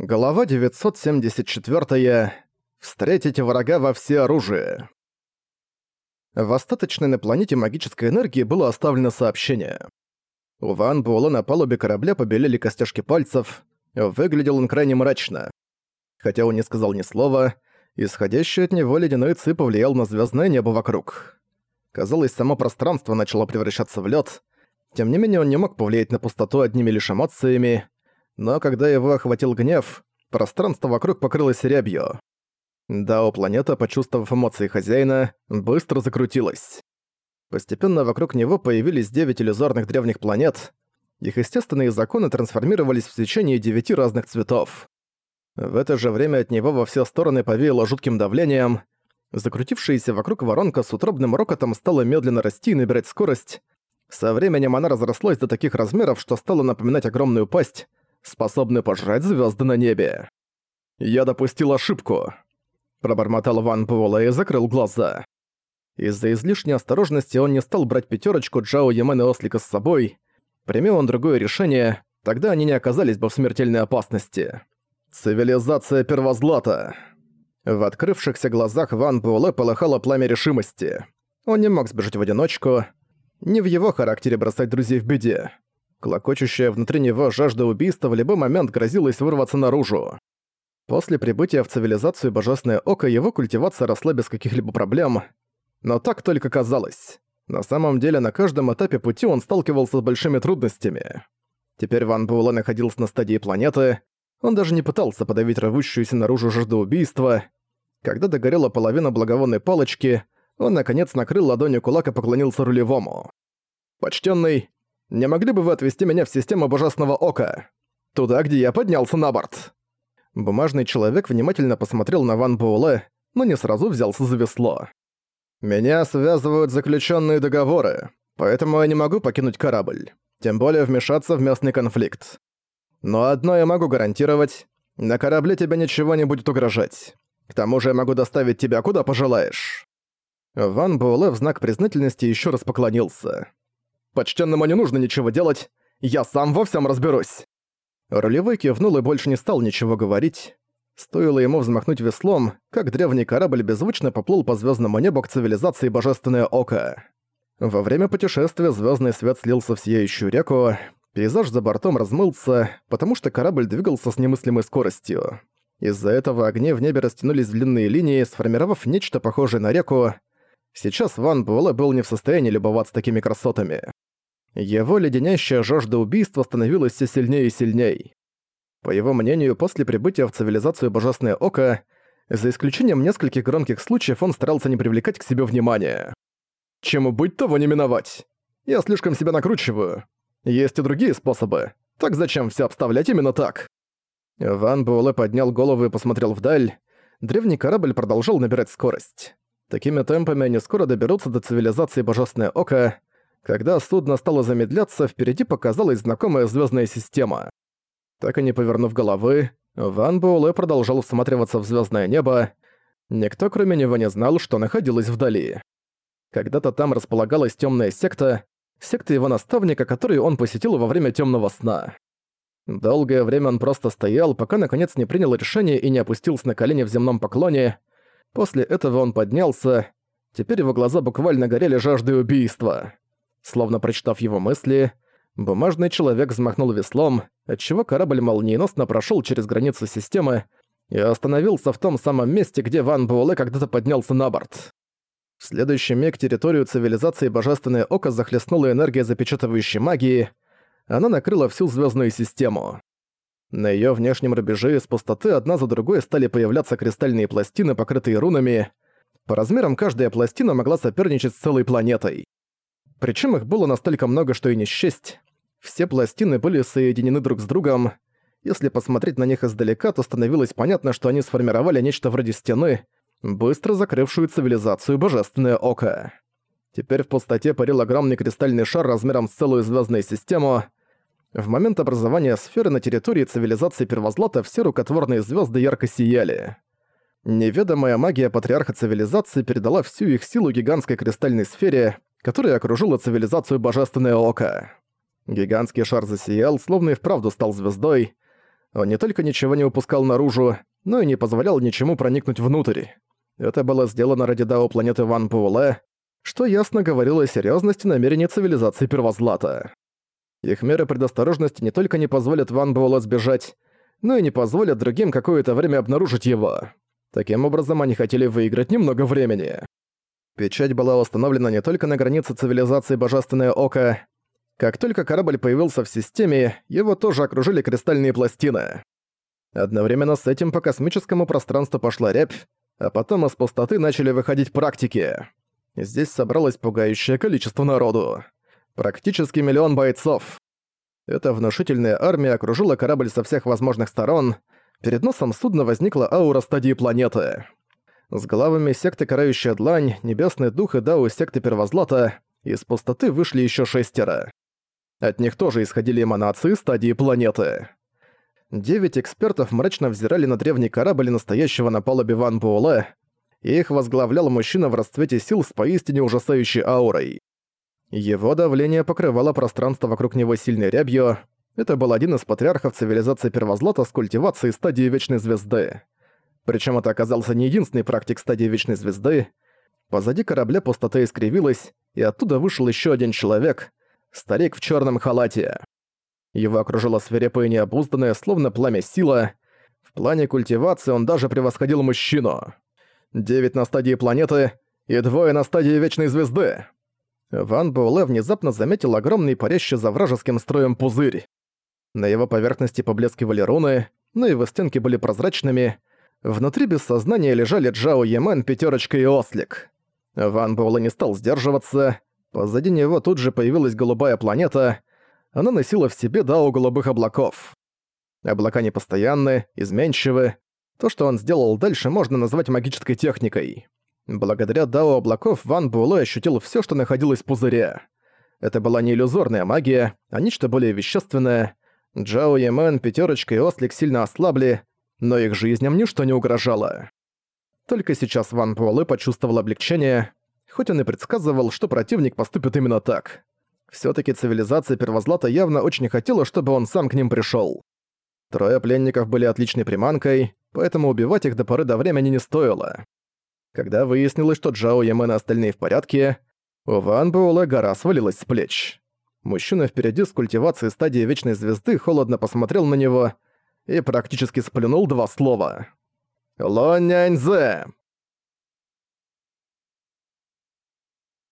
Глава 974. Встретить врага во всеоружие. В остаточной на планете магической энергии было оставлено сообщение. У Ван Буэлэ на палубе корабля побелели костяшки пальцев. Выглядел он крайне мрачно. Хотя он не сказал ни слова, исходящий от него ледяной ци повлиял на звездное небо вокруг. Казалось, само пространство начало превращаться в лед. Тем не менее, он не мог повлиять на пустоту одними лишь эмоциями, но когда его охватил гнев, пространство вокруг покрылось рябью. Дао-планета, почувствовав эмоции хозяина, быстро закрутилась. Постепенно вокруг него появились девять иллюзорных древних планет. Их естественные законы трансформировались в течение девяти разных цветов. В это же время от него во все стороны повеяло жутким давлением. Закрутившаяся вокруг воронка с утробным рокотом стала медленно расти и набирать скорость. Со временем она разрослась до таких размеров, что стала напоминать огромную пасть, способны пожрать звезды на небе. «Я допустил ошибку», — пробормотал Ван Буэлэ и закрыл глаза. Из-за излишней осторожности он не стал брать пятерочку Джао Ямен и Ослика с собой. Прими он другое решение, тогда они не оказались бы в смертельной опасности. «Цивилизация Первозлата!» В открывшихся глазах Ван Буэлэ полыхало пламя решимости. Он не мог сбежать в одиночку. Не в его характере бросать друзей в беде. Клокочущая внутри него жажда убийства в любой момент грозилась вырваться наружу. После прибытия в цивилизацию Божественное Око его культивация росла без каких-либо проблем. Но так только казалось. На самом деле на каждом этапе пути он сталкивался с большими трудностями. Теперь Ван Буэлэ находился на стадии планеты, он даже не пытался подавить рвущуюся наружу жажду убийства. Когда догорела половина благовонной палочки, он наконец накрыл ладонью кулак и поклонился рулевому. «Почтенный, не могли бы вы отвезти меня в систему Божественного Ока? Туда, где я поднялся на борт?» Бумажный человек внимательно посмотрел на Ван Буэлэ, но не сразу взялся за весло. «Меня связывают заключенные договоры, поэтому я не могу покинуть корабль, тем более вмешаться в местный конфликт. Но одно я могу гарантировать, на корабле тебе ничего не будет угрожать. К тому же я могу доставить тебя куда пожелаешь». Ван Буэлэ в знак признательности еще раз поклонился. Почтенному не нужно ничего делать, я сам во всем разберусь». Рулевой кивнул и больше не стал ничего говорить. Стоило ему взмахнуть веслом, как древний корабль беззвучно поплыл по звездному небу к цивилизации Божественное Око. Во время путешествия звездный свет слился в сияющую реку, пейзаж за бортом размылся, потому что корабль двигался с немыслимой скоростью. Из-за этого огни в небе растянулись длинные линии, сформировав нечто похожее на реку. Сейчас Ван Буэлэ был не в состоянии любоваться такими красотами. Его леденящая жажда убийства становилась все сильнее и сильней. По его мнению, после прибытия в цивилизацию Божественное Око, за исключением нескольких громких случаев, он старался не привлекать к себе внимания. Чему быть, того не миновать. Я слишком себя накручиваю. Есть и другие способы. Так зачем все обставлять именно так? Ван Буэлэ поднял голову и посмотрел вдаль. Древний корабль продолжал набирать скорость. Такими темпами они скоро доберутся до цивилизации Божественное Око, когда судно стало замедляться, впереди показалась знакомая звездная система. Так и не повернув головы, Ван Буэлэ продолжал всматриваться в звездное небо. Никто, кроме него, не знал, что находилось вдали. Когда-то там располагалась темная секта, секта его наставника, которую он посетил во время темного сна. Долгое время он просто стоял, пока наконец не принял решение и не опустился на колени в земном поклоне. После этого он поднялся. Теперь его глаза буквально горели жаждой убийства. Словно прочитав его мысли, бумажный человек взмахнул веслом, отчего корабль молниеносно прошел через границу системы и остановился в том самом месте, где Ван Буэлэ когда-то поднялся на борт. В следующий миг территорию цивилизации Божественное Око захлестнула энергия запечатывающей магии, она накрыла всю звездную систему. На ее внешнем рубеже из пустоты одна за другой стали появляться кристальные пластины, покрытые рунами. По размерам каждая пластина могла соперничать с целой планетой. Причем их было настолько много, что и не счесть. Все пластины были соединены друг с другом. Если посмотреть на них издалека, то становилось понятно, что они сформировали нечто вроде стены, быстро закрывшую цивилизацию Божественное Око. Теперь в пустоте парил огромный кристальный шар размером с целую звездную систему. В момент образования сферы на территории цивилизации Первозлата все рукотворные звезды ярко сияли. Неведомая магия Патриарха Цивилизации передала всю их силу гигантской кристальной сфере, которая окружила цивилизацию Божественное Око. Гигантский шар засиял, словно и вправду стал звездой. Он не только ничего не упускал наружу, но и не позволял ничему проникнуть внутрь. Это было сделано ради Дао планеты Ван Пауле, что ясно говорило о серьёзности намерений цивилизации Первозлата. Их меры предосторожности не только не позволят Ван Буэлэ сбежать, но и не позволят другим какое-то время обнаружить его. Таким образом, они хотели выиграть немного времени. Печать была установлена не только на границе цивилизации Божественное Око. Как только корабль появился в системе, его тоже окружили кристальные пластины. Одновременно с этим по космическому пространству пошла рябь, а потом из пустоты начали выходить практики. Здесь собралось пугающее количество народу. Практически миллион бойцов. Эта внушительная армия окружила корабль со всех возможных сторон. Перед носом судна возникла аура стадии планеты. С главами секты Карающая Длань, Небесный Дух и Дау секты Первозлата из пустоты вышли еще шестеро. От них тоже исходили эманации стадии планеты. Девять экспертов мрачно взирали на древний корабль настоящего на палубе Ван Буэлэ, и их возглавлял мужчина в расцвете сил с поистине ужасающей аурой. Его давление покрывало пространство вокруг него сильной рябью. Это был один из патриархов цивилизации Первозлата с культивацией стадии Вечной Звезды. Причем это оказался не единственный практик стадии Вечной Звезды. Позади корабля пустота искривилась, и оттуда вышел еще один человек, старик в черном халате. Его окружила свирепая необузданная, словно пламя сила. В плане культивации он даже превосходил мужчину. Девять на стадии планеты и двое на стадии Вечной Звезды. Ван Буэлэ внезапно заметил огромный парящий за вражеским строем пузырь. На его поверхности поблескивали руны, но его стенки были прозрачными. Внутри без сознания лежали Джао Ямен, Пятерочка и Ослик. Ван Буэлэ не стал сдерживаться. Позади него тут же появилась голубая планета. Она носила в себе дао голубых облаков. Облака непостоянны, изменчивы. То, что он сделал дальше, можно назвать магической техникой. Благодаря дао облаков Ван Буэлэ ощутил все, что находилось в пузыре. Это была не иллюзорная магия, а нечто более вещественное. Джао Ямен, Пятерочка и Ослик сильно ослабли, но их жизням ничто не угрожало. Только сейчас Ван Буэлэ почувствовал облегчение, хоть он и предсказывал, что противник поступит именно так. все таки цивилизация Первозлата явно очень хотела, чтобы он сам к ним пришел. Трое пленников были отличной приманкой, поэтому убивать их до поры до времени не стоило. Когда выяснилось, что Джао Ямен и остальные в порядке, у Ван Буэлэ гора свалилась с плеч. Мужчина впереди с культивацией стадии Вечной Звезды холодно посмотрел на него и практически сплюнул два слова. «Лоняньзе!»